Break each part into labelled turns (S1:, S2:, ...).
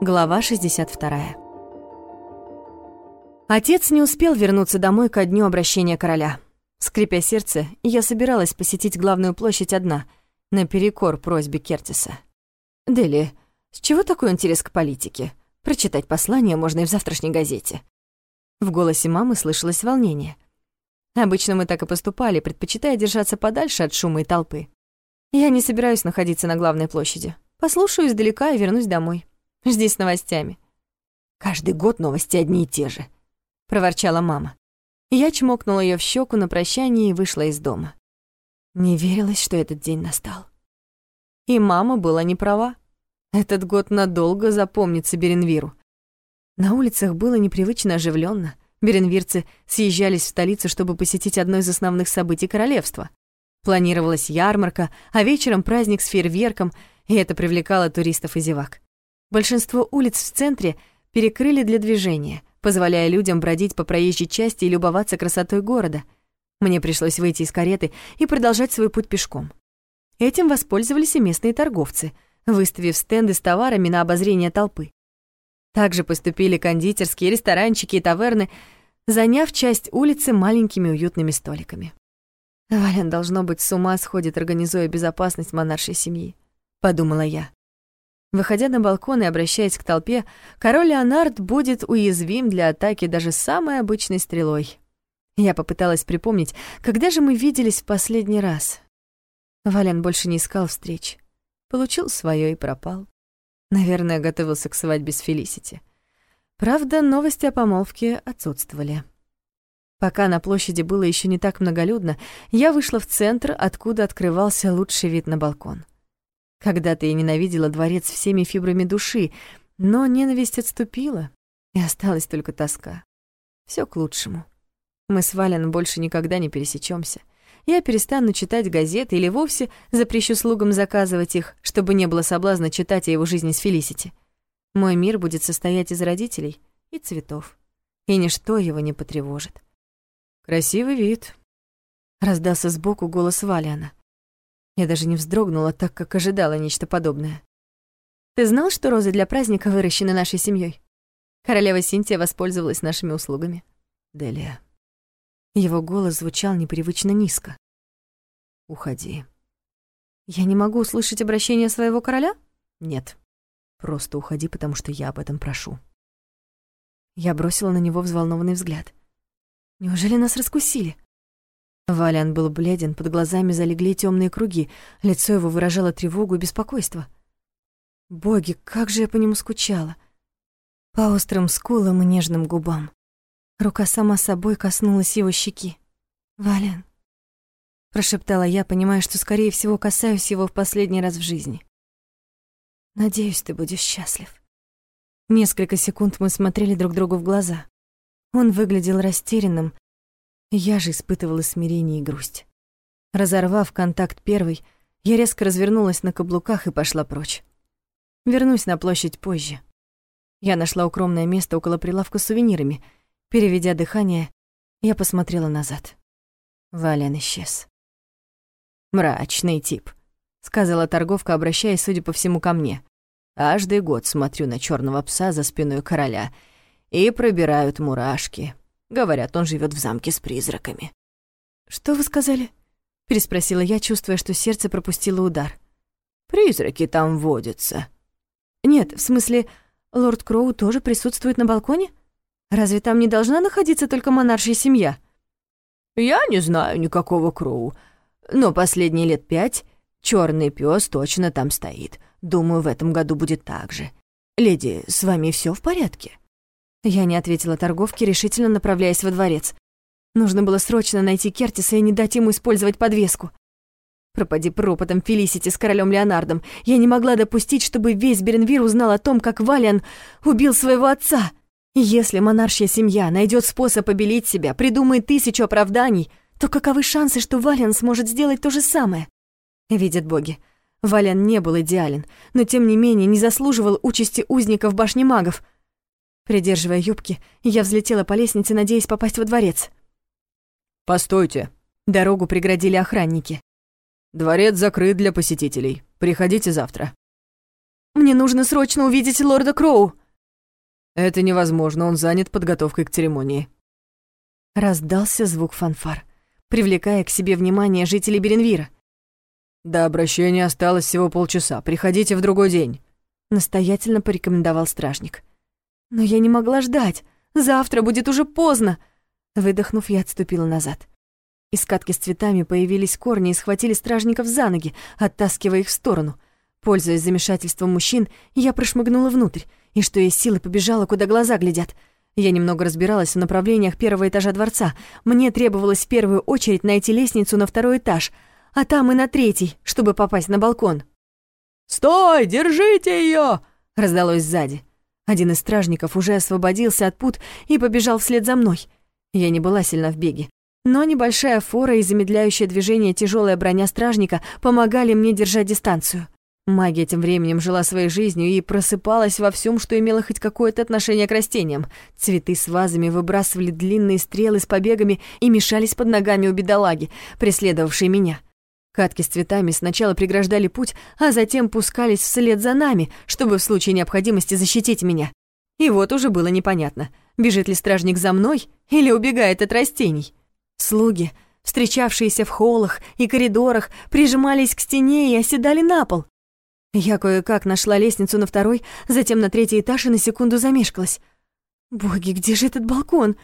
S1: Глава 62. Отец не успел вернуться домой ко дню обращения короля. Скрипя сердце, я собиралась посетить главную площадь одна, наперекор просьбе Кертиса. «Дели, с чего такой интерес к политике? Прочитать послание можно и в завтрашней газете». В голосе мамы слышалось волнение. Обычно мы так и поступали, предпочитая держаться подальше от шума и толпы. Я не собираюсь находиться на главной площади. Послушаю издалека и вернусь домой. Здесь с новостями. «Каждый год новости одни и те же», — проворчала мама. Я чмокнула ее в щеку на прощание и вышла из дома. Не верилось, что этот день настал. И мама была не права. Этот год надолго запомнится Беренвиру. На улицах было непривычно оживленно. Беренвирцы съезжались в столицу, чтобы посетить одно из основных событий королевства. Планировалась ярмарка, а вечером праздник с фейерверком, и это привлекало туристов и зевак. Большинство улиц в центре перекрыли для движения, позволяя людям бродить по проезжей части и любоваться красотой города. Мне пришлось выйти из кареты и продолжать свой путь пешком. Этим воспользовались и местные торговцы, выставив стенды с товарами на обозрение толпы. Также поступили кондитерские, ресторанчики и таверны, заняв часть улицы маленькими уютными столиками. Вален, должно быть, с ума сходит, организуя безопасность монаршей семьи, подумала я. Выходя на балкон и обращаясь к толпе, король Леонард будет уязвим для атаки даже самой обычной стрелой. Я попыталась припомнить, когда же мы виделись в последний раз. Вален больше не искал встреч. Получил свое и пропал. Наверное, готовился к свадьбе с Фелисити. Правда, новости о помолвке отсутствовали. Пока на площади было еще не так многолюдно, я вышла в центр, откуда открывался лучший вид на балкон. Когда-то я ненавидела дворец всеми фибрами души, но ненависть отступила, и осталась только тоска. Все к лучшему. Мы с Вален больше никогда не пересечемся. Я перестану читать газеты или вовсе запрещу слугам заказывать их, чтобы не было соблазна читать о его жизни с Фелисити. Мой мир будет состоять из родителей и цветов, и ничто его не потревожит. «Красивый вид», — раздался сбоку голос Валиана. Я даже не вздрогнула, так как ожидала нечто подобное. «Ты знал, что розы для праздника выращены нашей семьей? Королева Синтия воспользовалась нашими услугами». «Делия». Его голос звучал непривычно низко. «Уходи». «Я не могу услышать обращение своего короля?» «Нет. Просто уходи, потому что я об этом прошу». Я бросила на него взволнованный взгляд. «Неужели нас раскусили?» Валян был бледен, под глазами залегли темные круги, лицо его выражало тревогу и беспокойство. Боги, как же я по нему скучала. По острым скулам и нежным губам. Рука сама собой коснулась его щеки. «Валян», — прошептала я, понимая, что, скорее всего, касаюсь его в последний раз в жизни. «Надеюсь, ты будешь счастлив». Несколько секунд мы смотрели друг другу в глаза. Он выглядел растерянным, я же испытывала смирение и грусть. Разорвав контакт первый, я резко развернулась на каблуках и пошла прочь. Вернусь на площадь позже. Я нашла укромное место около прилавка с сувенирами. Переведя дыхание, я посмотрела назад. Вален исчез. «Мрачный тип», — сказала торговка, обращаясь, судя по всему, ко мне. «Каждый год смотрю на черного пса за спиной короля, и пробирают мурашки. Говорят, он живет в замке с призраками. «Что вы сказали?» — переспросила я, чувствуя, что сердце пропустило удар. «Призраки там водятся». «Нет, в смысле, лорд Кроу тоже присутствует на балконе? Разве там не должна находиться только монаршая семья?» «Я не знаю никакого Кроу, но последние лет пять черный пес точно там стоит. Думаю, в этом году будет так же. Леди, с вами все в порядке?» Я не ответила торговке, решительно направляясь во дворец. Нужно было срочно найти Кертиса и не дать ему использовать подвеску. Пропади пропотом Фелисити с королем Леонардом. Я не могла допустить, чтобы весь Беренвир узнал о том, как Валиан убил своего отца. если монаршья семья найдет способ обелить себя, придумает тысячу оправданий, то каковы шансы, что Валиан сможет сделать то же самое? Видят боги. Валиан не был идеален, но тем не менее не заслуживал участи узника в башне магов — Придерживая юбки, я взлетела по лестнице, надеясь попасть во дворец.
S2: «Постойте!»
S1: Дорогу преградили охранники.
S2: «Дворец закрыт для посетителей. Приходите завтра».
S1: Мне нужно срочно увидеть лорда Кроу!»
S2: «Это невозможно, он занят подготовкой к церемонии».
S1: Раздался звук фанфар, привлекая к себе внимание жителей Беренвира.
S2: «До обращения осталось всего полчаса. Приходите в другой день», —
S1: настоятельно порекомендовал стражник. «Но я не могла ждать. Завтра будет уже поздно!» Выдохнув, я отступила назад. Из катки с цветами появились корни и схватили стражников за ноги, оттаскивая их в сторону. Пользуясь замешательством мужчин, я прошмыгнула внутрь, и что есть силы побежала, куда глаза глядят. Я немного разбиралась в направлениях первого этажа дворца. Мне требовалось в первую очередь найти лестницу на второй этаж, а там и на третий, чтобы попасть на балкон.
S2: «Стой! Держите ее!
S1: раздалось сзади. Один из стражников уже освободился от пут и побежал вслед за мной. Я не была сильна в беге, но небольшая фора и замедляющее движение тяжелая броня стражника помогали мне держать дистанцию. Магия тем временем жила своей жизнью и просыпалась во всем, что имело хоть какое-то отношение к растениям. Цветы с вазами выбрасывали длинные стрелы с побегами и мешались под ногами у бедолаги, преследовавшей меня. Катки с цветами сначала преграждали путь, а затем пускались вслед за нами, чтобы в случае необходимости защитить меня. И вот уже было непонятно, бежит ли стражник за мной или убегает от растений. Слуги, встречавшиеся в холлах и коридорах, прижимались к стене и оседали на пол. Я кое-как нашла лестницу на второй, затем на третий этаж и на секунду замешкалась. «Боги, где же этот балкон?»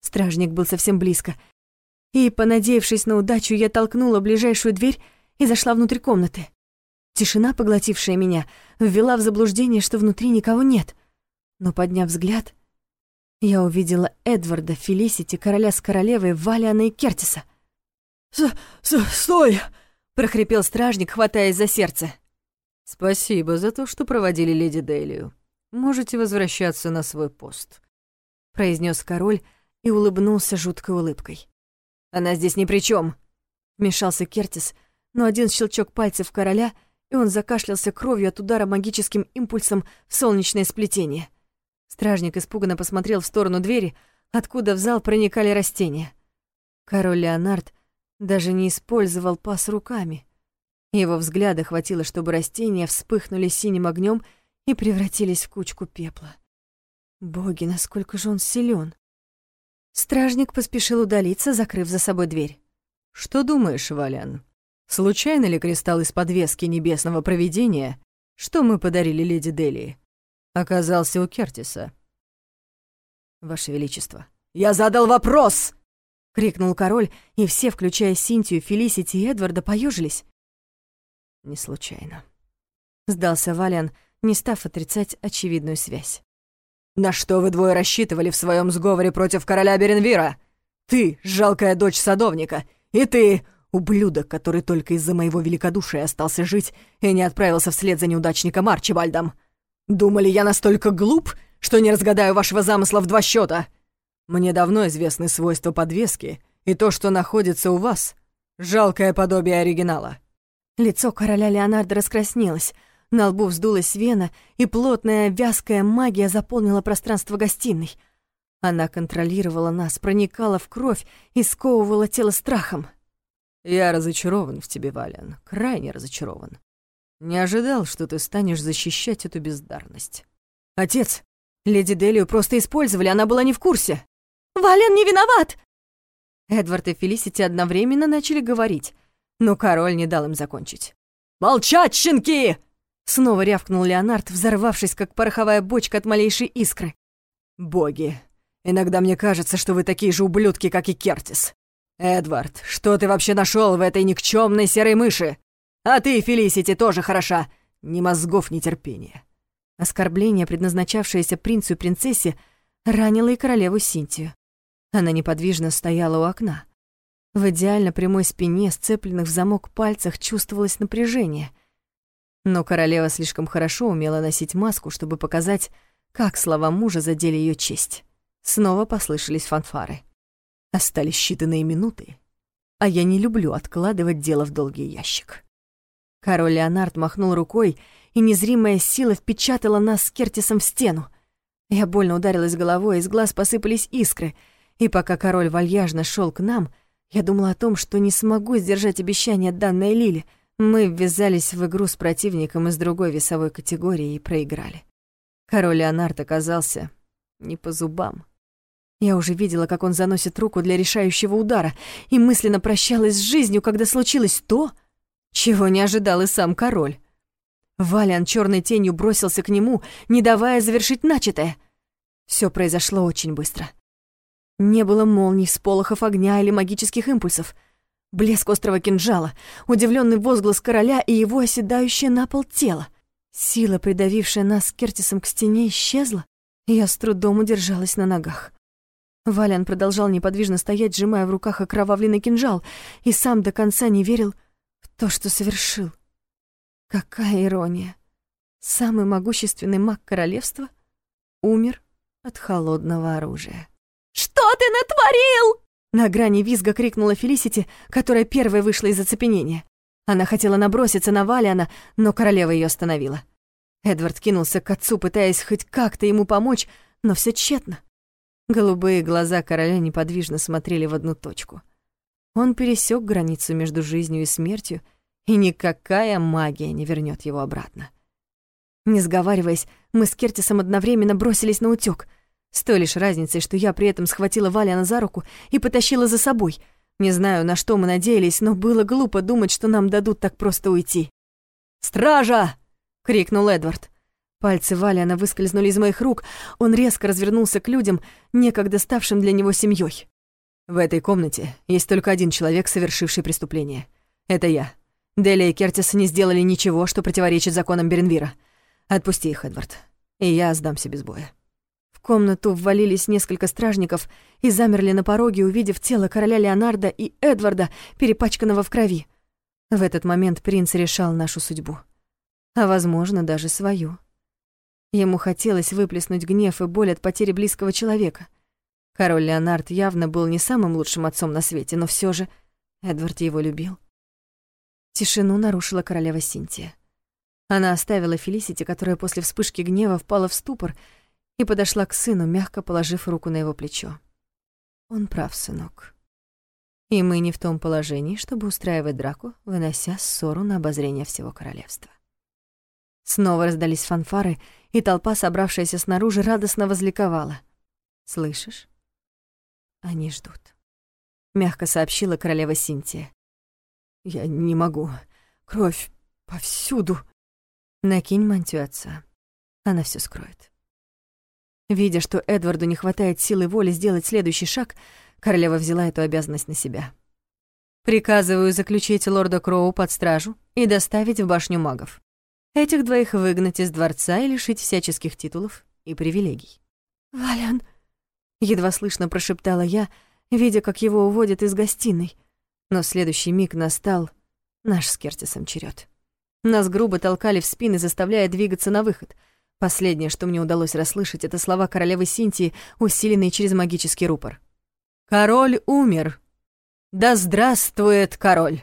S1: Стражник был совсем близко. И, понадеявшись на удачу, я толкнула ближайшую дверь и зашла внутрь комнаты. Тишина, поглотившая меня, ввела в заблуждение, что внутри никого нет. Но, подняв взгляд, я увидела Эдварда, Фелисити, короля с королевой, Валиана и Кертиса.
S2: «С -с «Стой!»
S1: — прохрипел стражник, хватаясь за сердце.
S2: «Спасибо за то, что проводили леди Дейлию. Можете возвращаться на свой пост», —
S1: произнес король и улыбнулся жуткой улыбкой. «Она здесь ни при чем, вмешался Кертис, но один щелчок пальцев короля, и он закашлялся кровью от удара магическим импульсом в солнечное сплетение. Стражник испуганно посмотрел в сторону двери, откуда в зал проникали растения. Король Леонард даже не использовал пас руками — его взгляда хватило, чтобы растения вспыхнули синим огнем и превратились в кучку пепла. Боги, насколько же он силен! Стражник поспешил удалиться, закрыв за собой дверь.
S2: «Что думаешь, Валян? Случайно ли кристалл из подвески небесного провидения, что мы подарили леди Дели, оказался у Кертиса?»
S1: «Ваше Величество». «Я задал вопрос!» — крикнул король, и все, включая Синтию, Фелисити и Эдварда, поежились. Не случайно. Сдался Валян, не став отрицать очевидную связь.
S2: «На что вы двое рассчитывали в своем сговоре против короля Беренвира? Ты, жалкая дочь садовника, и ты, ублюдок, который только из-за моего великодушия остался жить и не отправился вслед за неудачником Арчибальдом. Думали, я настолько глуп, что не разгадаю вашего замысла в два счета? Мне давно известны свойства подвески и то, что находится у вас. Жалкое подобие оригинала».
S1: Лицо короля Леонардо раскраснелось, на лбу вздулась вена, и плотная вязкая магия заполнила пространство гостиной. Она контролировала нас, проникала в кровь и сковывала тело страхом.
S2: «Я разочарован в тебе, Валиан, крайне разочарован. Не ожидал, что ты станешь защищать эту бездарность».
S1: «Отец, леди Делию просто использовали, она была не в курсе». «Вален не виноват!» Эдвард и Фелисити одновременно начали говорить — но король не дал им закончить.
S2: «Молчать, щенки!»
S1: Снова рявкнул Леонард, взорвавшись, как пороховая бочка от малейшей искры.
S2: «Боги, иногда мне кажется, что вы такие же ублюдки, как и Кертис. Эдвард, что ты вообще нашел в этой никчемной серой мыши? А ты, Фелисити, тоже хороша. Ни мозгов, ни терпения».
S1: Оскорбление, предназначавшееся принцу и принцессе, ранило и королеву Синтию. Она неподвижно стояла у окна. В идеально прямой спине, сцепленных в замок пальцах, чувствовалось напряжение. Но королева слишком хорошо умела носить маску, чтобы показать, как слова мужа задели ее честь. Снова послышались фанфары. Остались считанные минуты, а я не люблю откладывать дело в долгий ящик. Король Леонард махнул рукой, и незримая сила впечатала нас с Кертисом в стену. Я больно ударилась головой, из глаз посыпались искры, и пока король вальяжно шел к нам — я думала о том, что не смогу сдержать обещание, данное Лиле. Мы ввязались в игру с противником из другой весовой категории и проиграли. Король Леонард оказался не по зубам. Я уже видела, как он заносит руку для решающего удара, и мысленно прощалась с жизнью, когда случилось то, чего не ожидал и сам король. Валиан черной тенью бросился к нему, не давая завершить начатое. Все произошло очень быстро. Не было молний, сполохов огня или магических импульсов. Блеск острого кинжала, удивленный возглас короля и его оседающее на пол тело. Сила, придавившая нас с Кертисом к стене, исчезла, и я с трудом удержалась на ногах. Валян продолжал неподвижно стоять, сжимая в руках окровавленный кинжал, и сам до конца не верил в то, что совершил. Какая ирония! Самый могущественный маг королевства умер от холодного оружия.
S3: «Что ты натворил?»
S1: На грани визга крикнула Фелисити, которая первой вышла из оцепенения. Она хотела наброситься на Валиана, но королева ее остановила. Эдвард кинулся к отцу, пытаясь хоть как-то ему помочь, но все тщетно. Голубые глаза короля неподвижно смотрели в одну точку. Он пересек границу между жизнью и смертью, и никакая магия не вернет его обратно. Не сговариваясь, мы с Кертисом одновременно бросились на утёк, с той лишь разницей, что я при этом схватила Валиана за руку и потащила за собой. Не знаю, на что мы надеялись, но было глупо думать, что нам дадут так просто уйти. «Стража!» — крикнул Эдвард. Пальцы Валиана выскользнули из моих рук, он резко развернулся к людям, некогда ставшим для него семьей. «В этой комнате есть только один человек, совершивший преступление. Это я. Делия и Кертис не сделали ничего, что противоречит законам Беренвира. Отпусти их, Эдвард, и я сдамся без боя». В комнату ввалились несколько стражников и замерли на пороге, увидев тело короля Леонардо и Эдварда, перепачканного в крови. В этот момент принц решал нашу судьбу. А, возможно, даже свою. Ему хотелось выплеснуть гнев и боль от потери близкого человека. Король Леонард явно был не самым лучшим отцом на свете, но все же Эдвард его любил. Тишину нарушила королева Синтия. Она оставила Фелисити, которая после вспышки гнева впала в ступор, и подошла к сыну, мягко положив руку на его плечо. «Он прав, сынок. И мы не в том положении, чтобы устраивать драку, вынося ссору на обозрение всего королевства». Снова раздались фанфары, и толпа, собравшаяся снаружи, радостно возликовала. «Слышишь? Они ждут», — мягко сообщила королева Синтия. «Я не могу. Кровь повсюду». «Накинь мантию отца. Она все скроет». Видя, что Эдварду не хватает силы воли сделать следующий шаг, королева взяла эту обязанность на себя. «Приказываю заключить лорда Кроу под стражу и доставить в башню магов. Этих двоих выгнать из дворца и лишить всяческих титулов и привилегий.
S3: «Валян!»
S1: — едва слышно прошептала я, видя, как его уводят из гостиной. Но следующий миг настал наш с Кертисом черед. Нас грубо толкали в спины, заставляя двигаться на выход. Последнее, что мне удалось расслышать, это слова королевы Синтии, усиленные через магический рупор. «Король умер! Да здравствует король!»